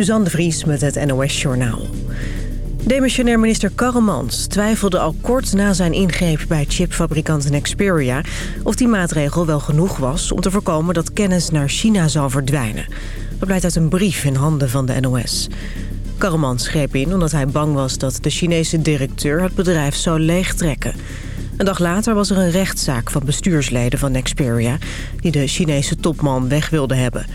Suzanne de Vries met het NOS Journaal. Demissionair minister Karremans twijfelde al kort na zijn ingreep bij chipfabrikant Nexperia... of die maatregel wel genoeg was om te voorkomen dat kennis naar China zou verdwijnen. Dat blijkt uit een brief in handen van de NOS. Karremans greep in omdat hij bang was dat de Chinese directeur het bedrijf zou leegtrekken. Een dag later was er een rechtszaak van bestuursleden van Nexperia... die de Chinese topman weg wilden hebben...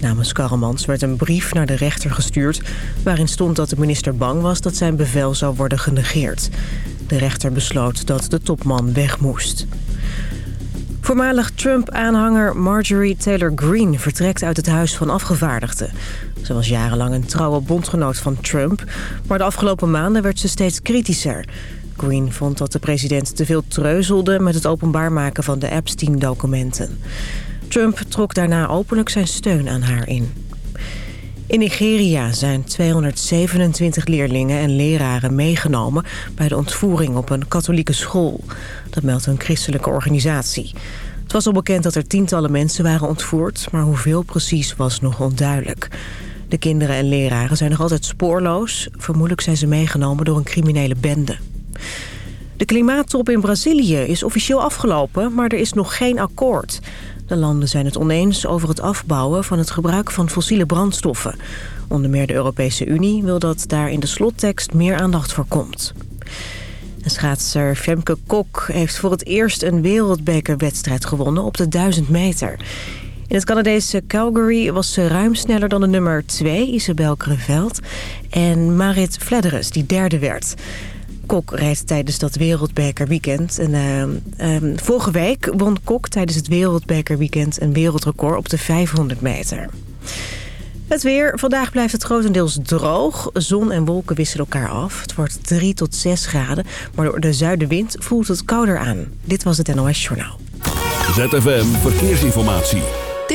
Namens Karremans werd een brief naar de rechter gestuurd... waarin stond dat de minister bang was dat zijn bevel zou worden genegeerd. De rechter besloot dat de topman weg moest. Voormalig Trump-aanhanger Marjorie Taylor Greene vertrekt uit het Huis van Afgevaardigden. Ze was jarenlang een trouwe bondgenoot van Trump... maar de afgelopen maanden werd ze steeds kritischer. Greene vond dat de president te veel treuzelde... met het openbaar maken van de Epstein-documenten. Trump trok daarna openlijk zijn steun aan haar in. In Nigeria zijn 227 leerlingen en leraren meegenomen... bij de ontvoering op een katholieke school. Dat meldt een christelijke organisatie. Het was al bekend dat er tientallen mensen waren ontvoerd... maar hoeveel precies was nog onduidelijk. De kinderen en leraren zijn nog altijd spoorloos. Vermoedelijk zijn ze meegenomen door een criminele bende. De klimaattop in Brazilië is officieel afgelopen, maar er is nog geen akkoord. De landen zijn het oneens over het afbouwen van het gebruik van fossiele brandstoffen. Onder meer de Europese Unie wil dat daar in de slottekst meer aandacht voor komt. En schaatser Femke Kok heeft voor het eerst een wereldbekerwedstrijd gewonnen op de 1000 meter. In het Canadese Calgary was ze ruim sneller dan de nummer 2, Isabel Creveld... en Marit Flederis, die derde werd. Kok rijdt tijdens dat wereldbekerweekend. En, uh, vorige week won Kok tijdens het wereldbekerweekend een wereldrecord op de 500 meter. Het weer. Vandaag blijft het grotendeels droog. Zon en wolken wisselen elkaar af. Het wordt 3 tot 6 graden. Maar door de zuidenwind voelt het kouder aan. Dit was het NOS Journaal. ZFM Verkeersinformatie.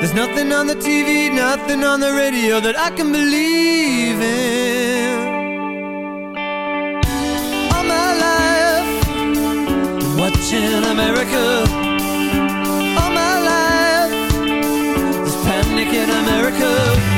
There's nothing on the TV, nothing on the radio that I can believe in. All my life, watching America. All my life, there's panic in America.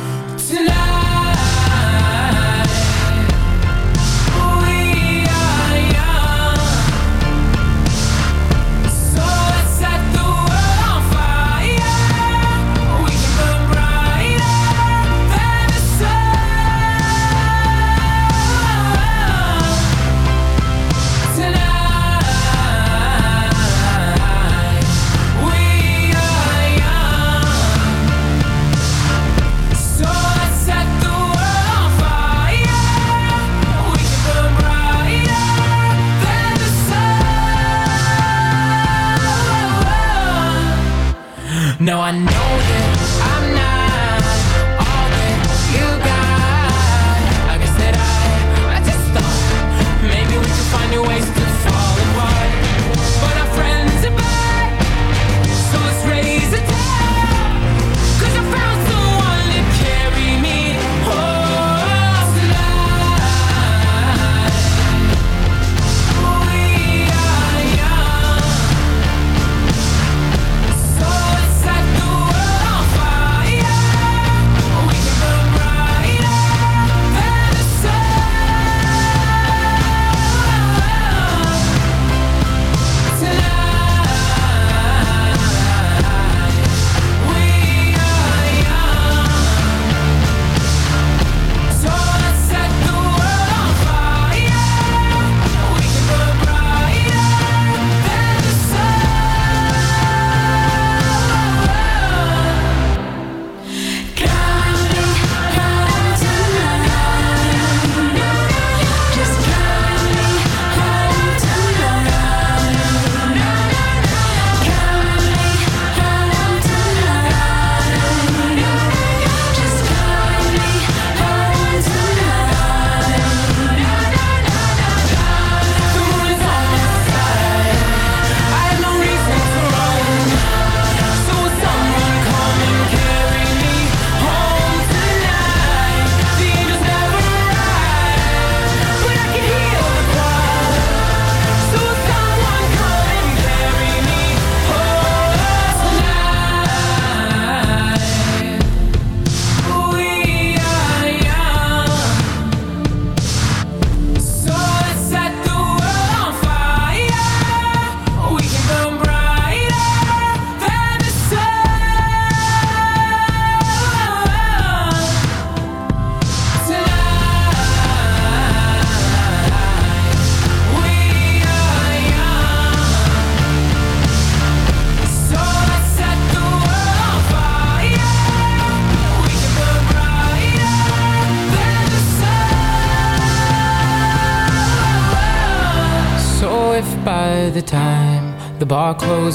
tonight. No, I know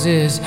bar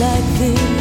like this.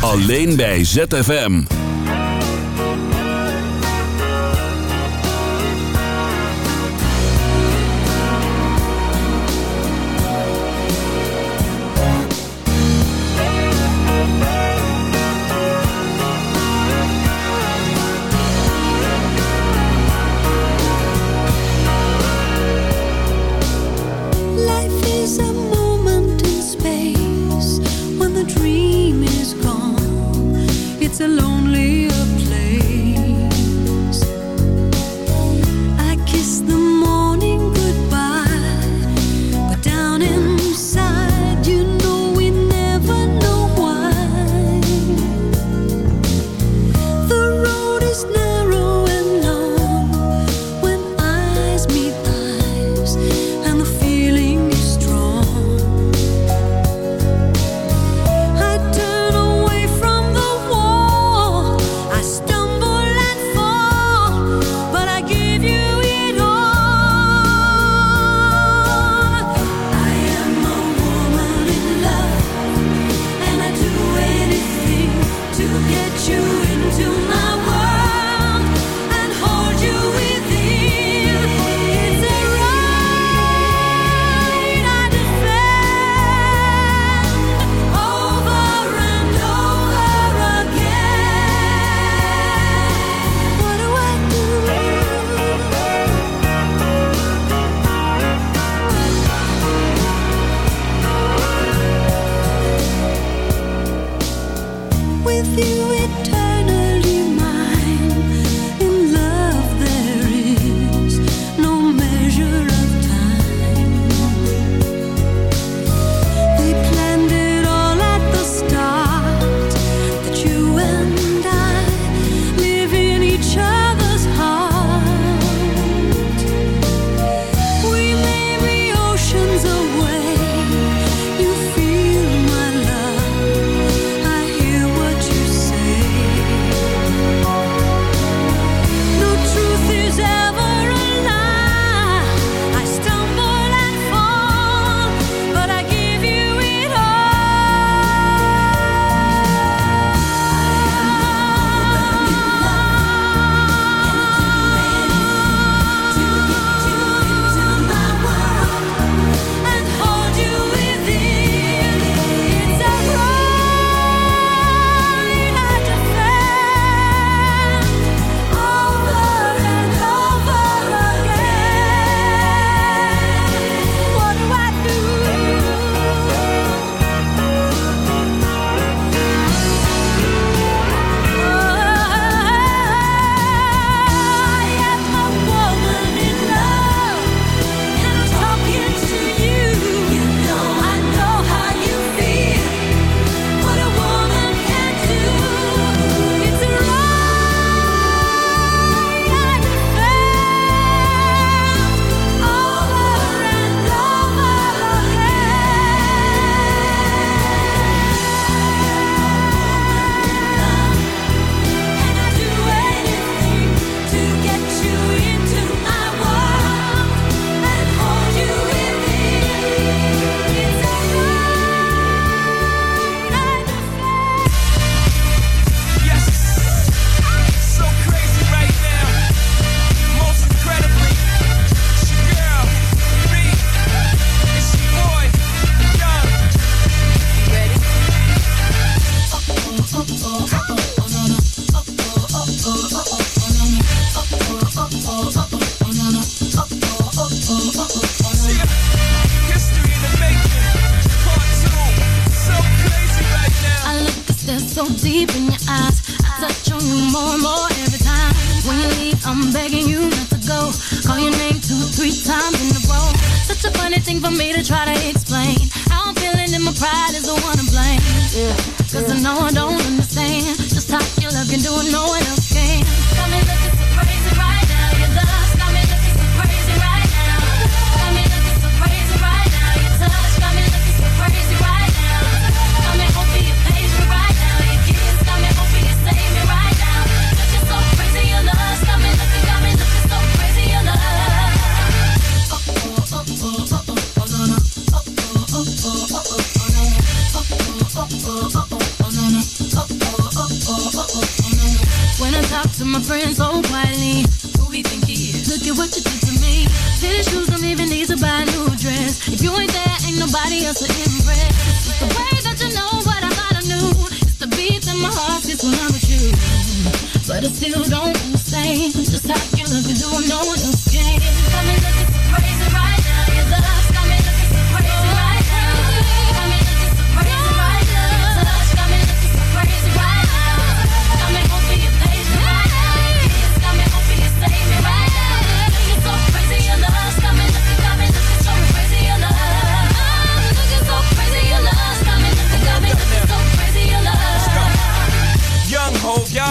Alleen bij ZFM.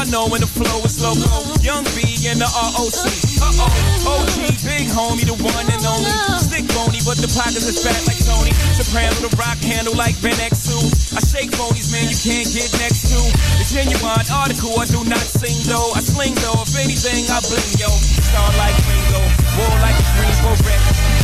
know when the flow is slow. Young B and the ROC. Uh oh, OG, big homie, the one and only. Stick bony, but the pockets are fat like Tony. Soprano, the rock handle like Ben X2. I shake bonies, man, you can't get next to. The genuine article, I do not sing though. I sling though, if anything, I bling yo. Star like Ringo, war like a Greensboro wreck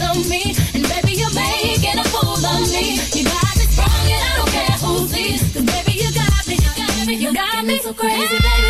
And baby, you're making a fool of me. You got me sprung and I don't care who baby, you got me, you got me, you got me so crazy, baby.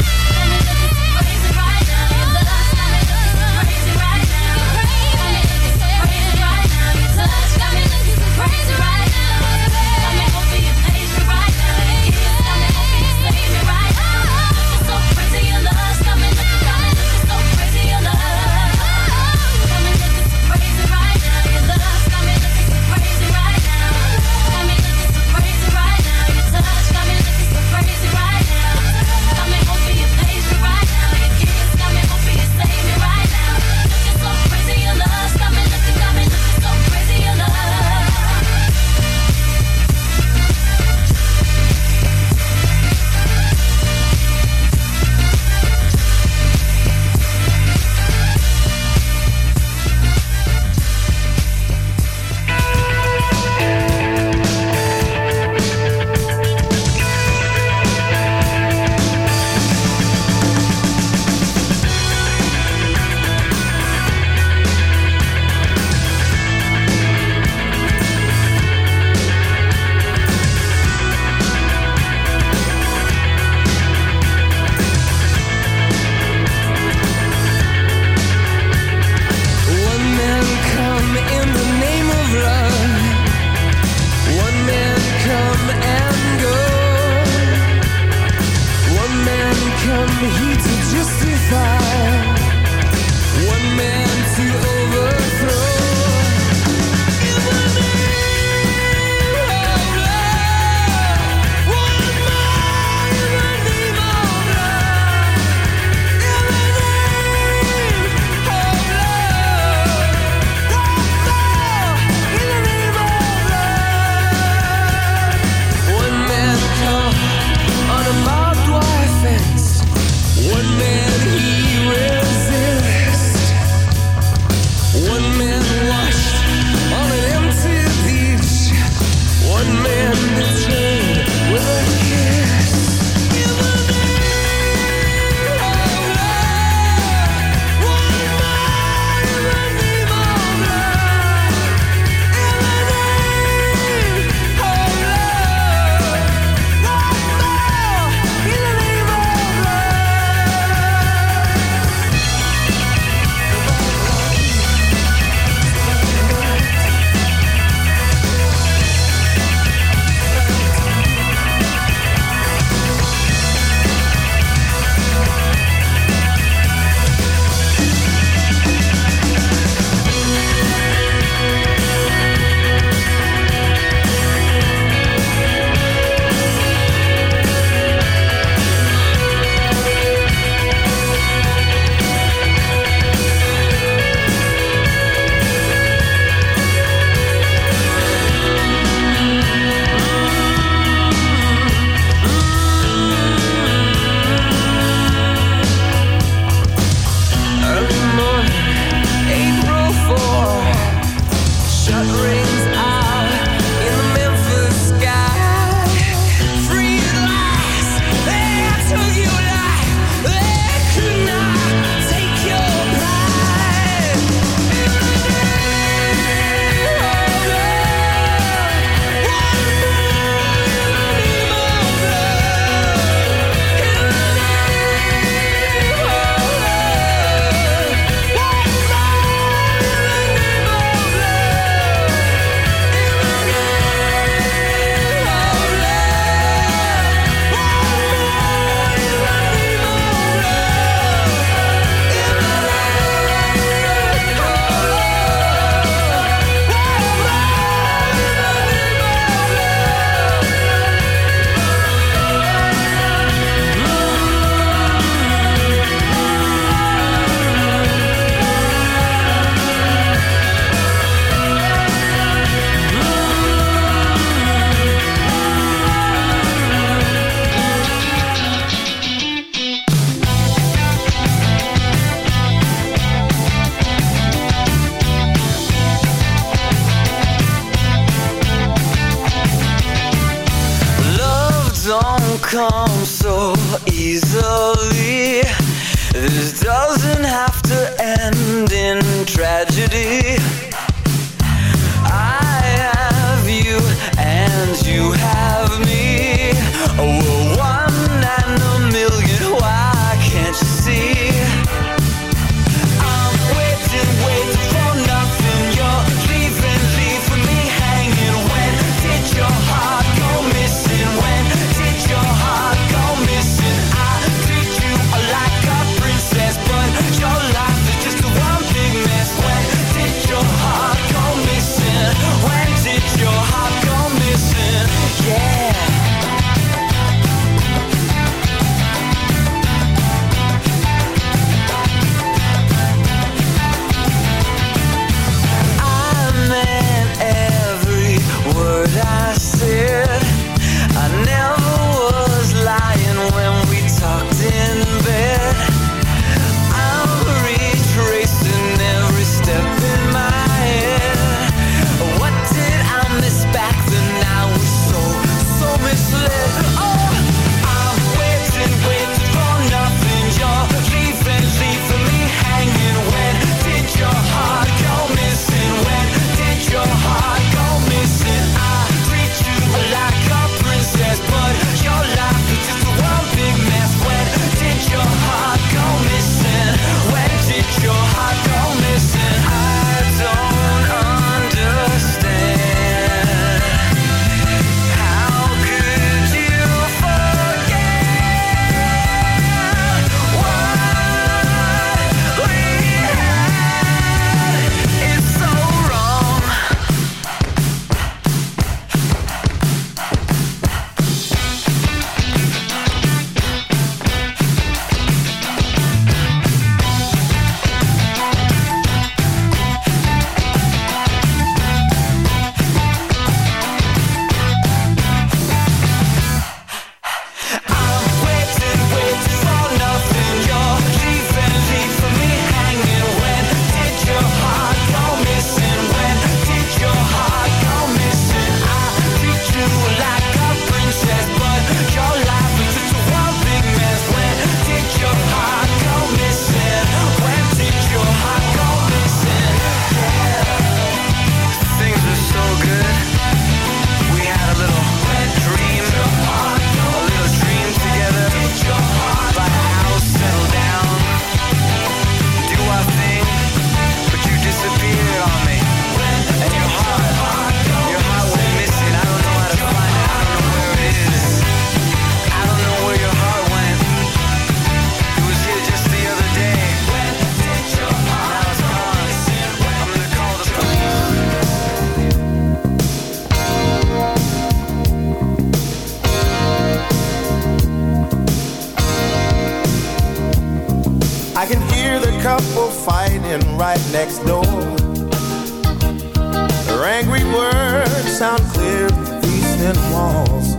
and walls.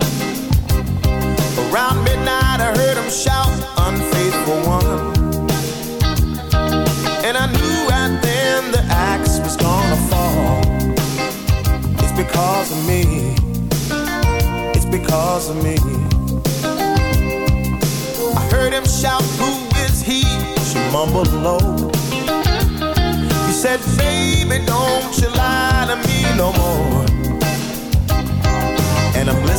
Around midnight, I heard him shout, Unfaithful one. And I knew right then the axe was gonna fall. It's because of me. It's because of me. I heard him shout, Who is he? She mumbled low. He said, Baby, don't you lie to me no more